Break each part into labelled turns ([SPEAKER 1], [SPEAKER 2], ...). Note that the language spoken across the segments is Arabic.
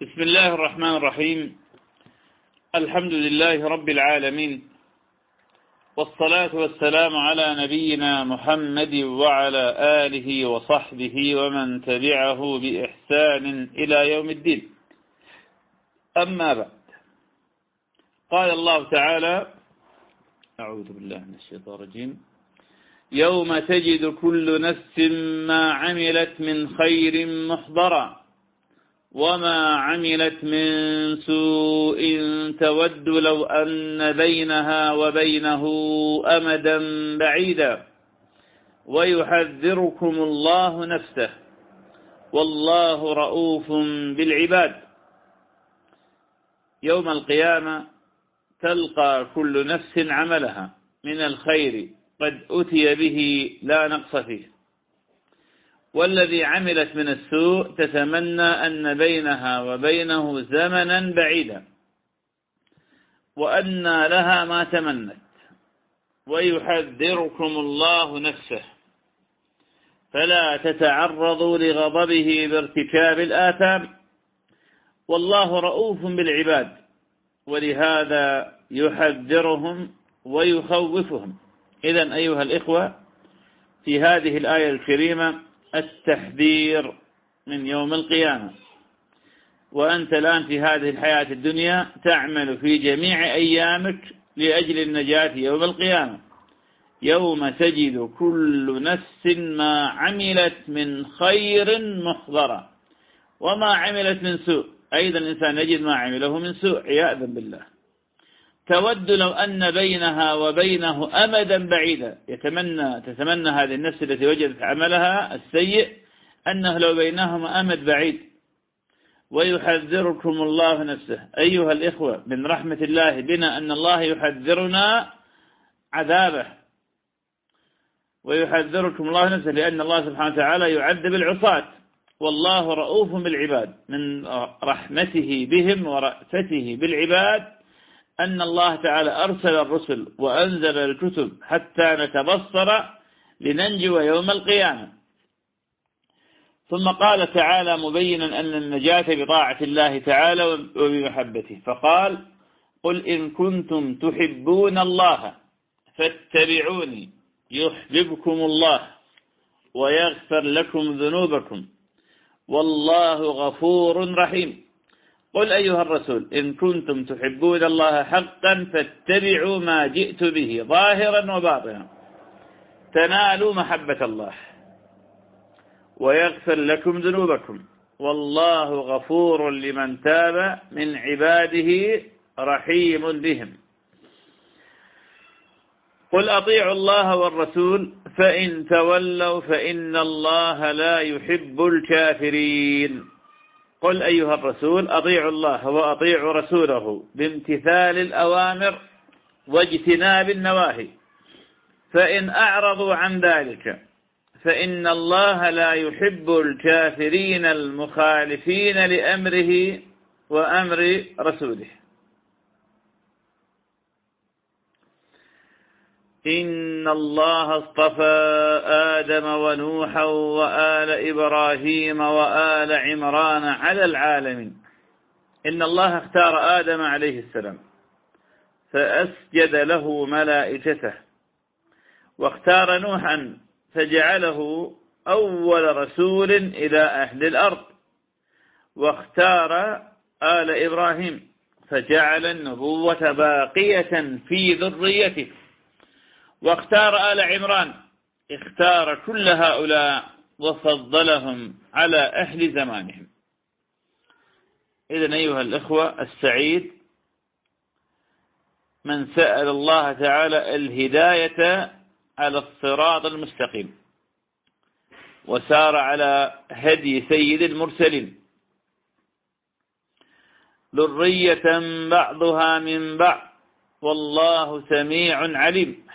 [SPEAKER 1] بسم الله الرحمن الرحيم. الحمد لله رب العالمين. والصلاة والسلام على نبينا محمد وعلى آله وصحبه ومن تبعه بإحسان إلى يوم الدين. أما بعد. قال الله تعالى أعوذ بالله من الشيطان الرجيم. يوم تجد كل نفس ما عملت من خير محضرا. وما عملت من سوء تود لو أن بينها وبينه أمدا بعيدا ويحذركم الله نفسه والله رؤوف بالعباد يوم القيامة تلقى كل نفس عملها من الخير قد أتي به لا نقص فيه والذي عملت من السوء تتمنى أن بينها وبينه زمنا بعيدا. وأن لها ما تمنت. ويحذركم الله نفسه. فلا تتعرضوا لغضبه بارتكاب الآثام. والله رؤوف بالعباد. ولهذا يحذرهم ويخوفهم. إذا أيها الإخوة في هذه الآية الكريمة التحذير من يوم القيامة. وأنت الآن في هذه الحياة الدنيا تعمل في جميع أيامك لأجل النجاة يوم القيامة. يوم تجد كل نفس ما عملت من خير محضرا وما عملت من سوء. أيضا الإنسان يجد ما عمله من سوء. عياذا بالله. تود لو أن بينها وبينه أمدا بعيدا. يتمنى تتمنى هذه النفس التي وجدت عملها السيء أنه لو بينهما أمد بعيد. ويحذركم الله نفسه. أيها الإخوة من رحمة الله بنا أن الله يحذرنا عذابه. ويحذركم الله نفسه لأن الله سبحانه وتعالى يعذب العصاة. والله رؤوف بالعباد. من رحمته بهم ورأفته بالعباد أن الله تعالى أرسل الرسل وأنزل الكتب حتى نتبصر لننجو يوم القيامة. ثم قال تعالى مبينا أن النجاة بطاعة الله تعالى وبمحبته. فقال قل إن كنتم تحبون الله فاتبعوني يحببكم الله ويغفر لكم ذنوبكم. والله غفور رحيم. قل أيها الرسول إن كنتم تحبون الله حقا فاتبعوا ما جئت به ظاهرا وباطنا. تنالوا محبة الله ويغفر لكم ذنوبكم. والله غفور لمن تاب من عباده رحيم بهم. قل أطيعوا الله والرسول فإن تولوا فإن الله لا يحب الكافرين. قل أيها الرسول أطيعوا الله وأطيعوا رسوله بامتثال الأوامر واجتناب النواهي. فإن أعرضوا عن ذلك فإن الله لا يحب الكافرين المخالفين لأمره وأمر رسوله. إن الله اصطفى آدم ونوحا وآل إبراهيم وآل عمران على العالمين. إن الله اختار آدم عليه السلام فأسجد له ملائكته واختار نوحا فجعله أول رسول إلى أهل الأرض واختار آل إبراهيم فجعل النبوة باقية في ذريته. واختار آل عمران. اختار كل هؤلاء وفضلهم على أهل زمانهم. إذن أيها الإخوة السعيد من سأل الله تعالى الهداية على الصراط المستقيم وسار على هدي سيد المرسلين. ذرية بعضها من بعض والله سميع عليم.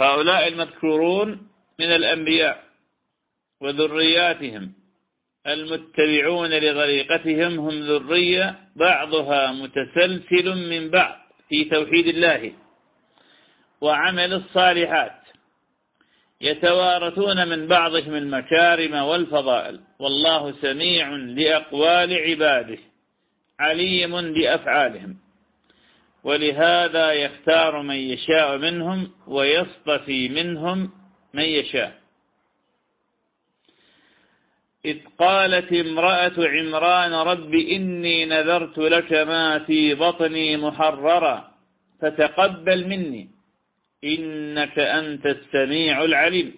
[SPEAKER 1] هؤلاء المذكورون من الأنبياء وذرياتهم المتبعون لغريقتهم هم ذرية بعضها متسلسل من بعض في توحيد الله وعمل الصالحات يتوارثون من بعضهم المكارم والفضائل والله سميع لأقوال عباده عليم بأفعالهم ولهذا يختار من يشاء منهم ويصطفي منهم من يشاء. إذ قالت امرأة عمران رب إني نذرت لك ما في بطني محررا فتقبل مني إنك أنت السميع العليم.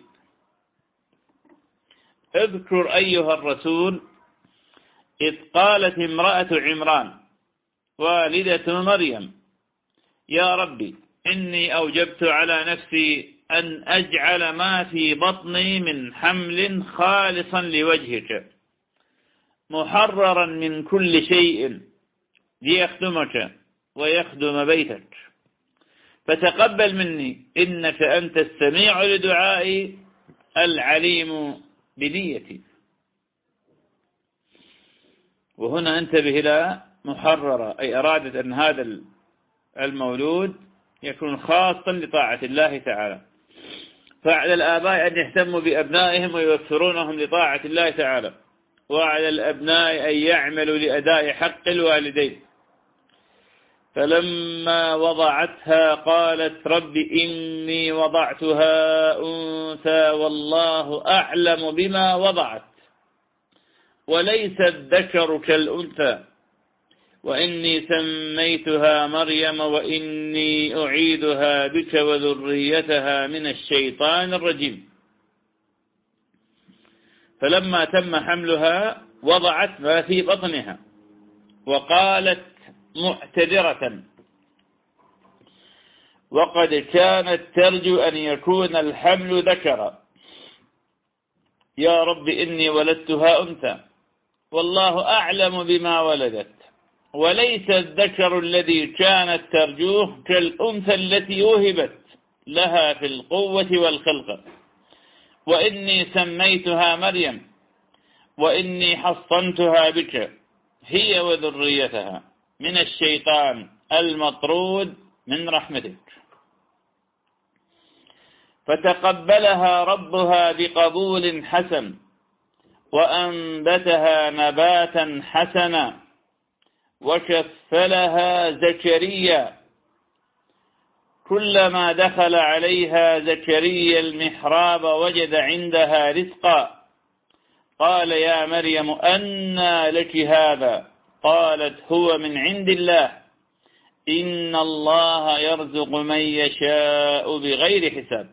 [SPEAKER 1] اذكر أيها الرسول إذ قالت امرأة عمران والدة مريم يا ربي إني أوجبت على نفسي أن أجعل ما في بطني من حمل خالصا لوجهك محررا من كل شيء ليخدمك ويخدم بيتك. فتقبل مني إنك أنت السميع لدعائي العليم بنيتي. وهنا أنتبه إلى محررة أي أرادت أن هذا المولود يكون خاصا لطاعة الله تعالى. فعلى الآباء أن يهتموا بأبنائهم ويوفرونهم لطاعة الله تعالى. وعلى الأبناء أن يعملوا لأداء حق الوالدين. فلما وضعتها قالت رب إني وضعتها أنثى والله أعلم بما وضعت. وليس الذكر كالأنثى. وإني سميتها مريم وإني أعيدها بك وذريتها من الشيطان الرجيم. فلما تم حملها وضعت ما في بطنها وقالت معتذرة وقد كانت ترجو أن يكون الحمل ذكرا. يا رب إني ولدتها أنثى والله أعلم بما ولدت. وليس الذكر الذي كانت ترجوه كالأنثى التي وهبت لها في القوة والخلقة وإني سميتها مريم وإني حصنتها بك هي وذريتها من الشيطان المطرود من رحمتك. فتقبلها ربها بقبول حسن وأنبتها نباتا حسنا. وكفلها زكريا. كلما دخل عليها زكريا المحراب وجد عندها رزقا. قال يا مريم أنى لك هذا؟ قالت هو من عند الله. إن الله يرزق من يشاء بغير حساب.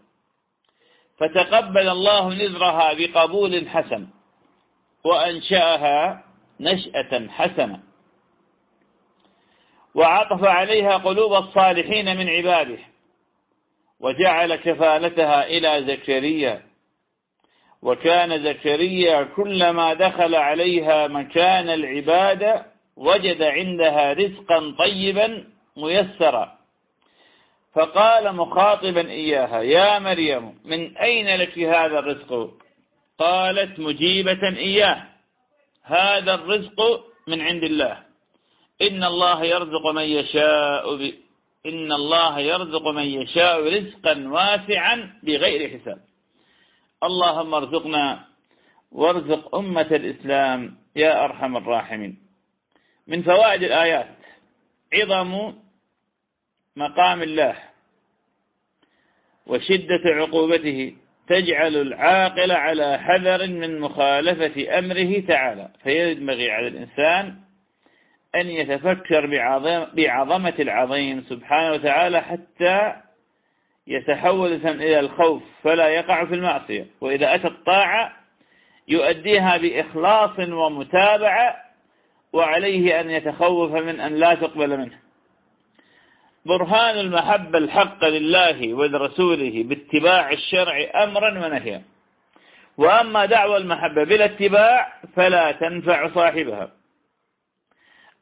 [SPEAKER 1] فتقبل الله نذرها بقبول حسن. وأنشأها نشأة حسنة. وعطف عليها قلوب الصالحين من عباده وجعل كفالتها إلى زكريا. وكان زكريا كلما دخل عليها مكان العبادة وجد عندها رزقا طيبا ميسرا. فقال مخاطبا إياها يا مريم من أين لك هذا الرزق؟ قالت مجيبة إياه هذا الرزق من عند الله. إن الله يرزق من يشاء ب... إن الله يرزق من يشاء رزقا واسعا بغير حساب. اللهم ارزقنا وارزق أمة الإسلام يا أرحم الراحمين. من فوائد الآيات عظم مقام الله وشدة عقوبته. تجعل العاقل على حذر من مخالفة أمره تعالى. فينبغي على الإنسان أن يتفكر بعظمة العظيم سبحانه وتعالى حتى يتحول إلى الخوف فلا يقع في المعصية. وإذا أتى الطاعة يؤديها بإخلاص ومتابعة وعليه أن يتخوف من أن لا تقبل منه. برهان المحبة الحق لله ولرسوله باتباع الشرع أمرا ونهيا. وأما دعوى المحبة بلا اتباع فلا تنفع صاحبها.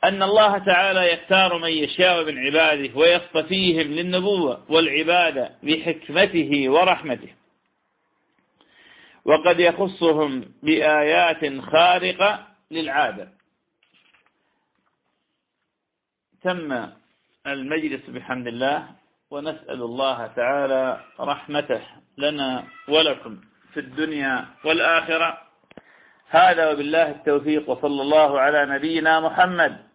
[SPEAKER 1] أن الله تعالى يختار من يشاء من عباده ويصطفيهم للنبوة والعبادة بحكمته ورحمته. وقد يخصهم بآيات خارقة للعادة. تم المجلس بحمد الله ونسأل الله تعالى رحمته لنا ولكم في الدنيا والآخرة. هذا وبالله التوفيق وصلى الله على نبينا محمد.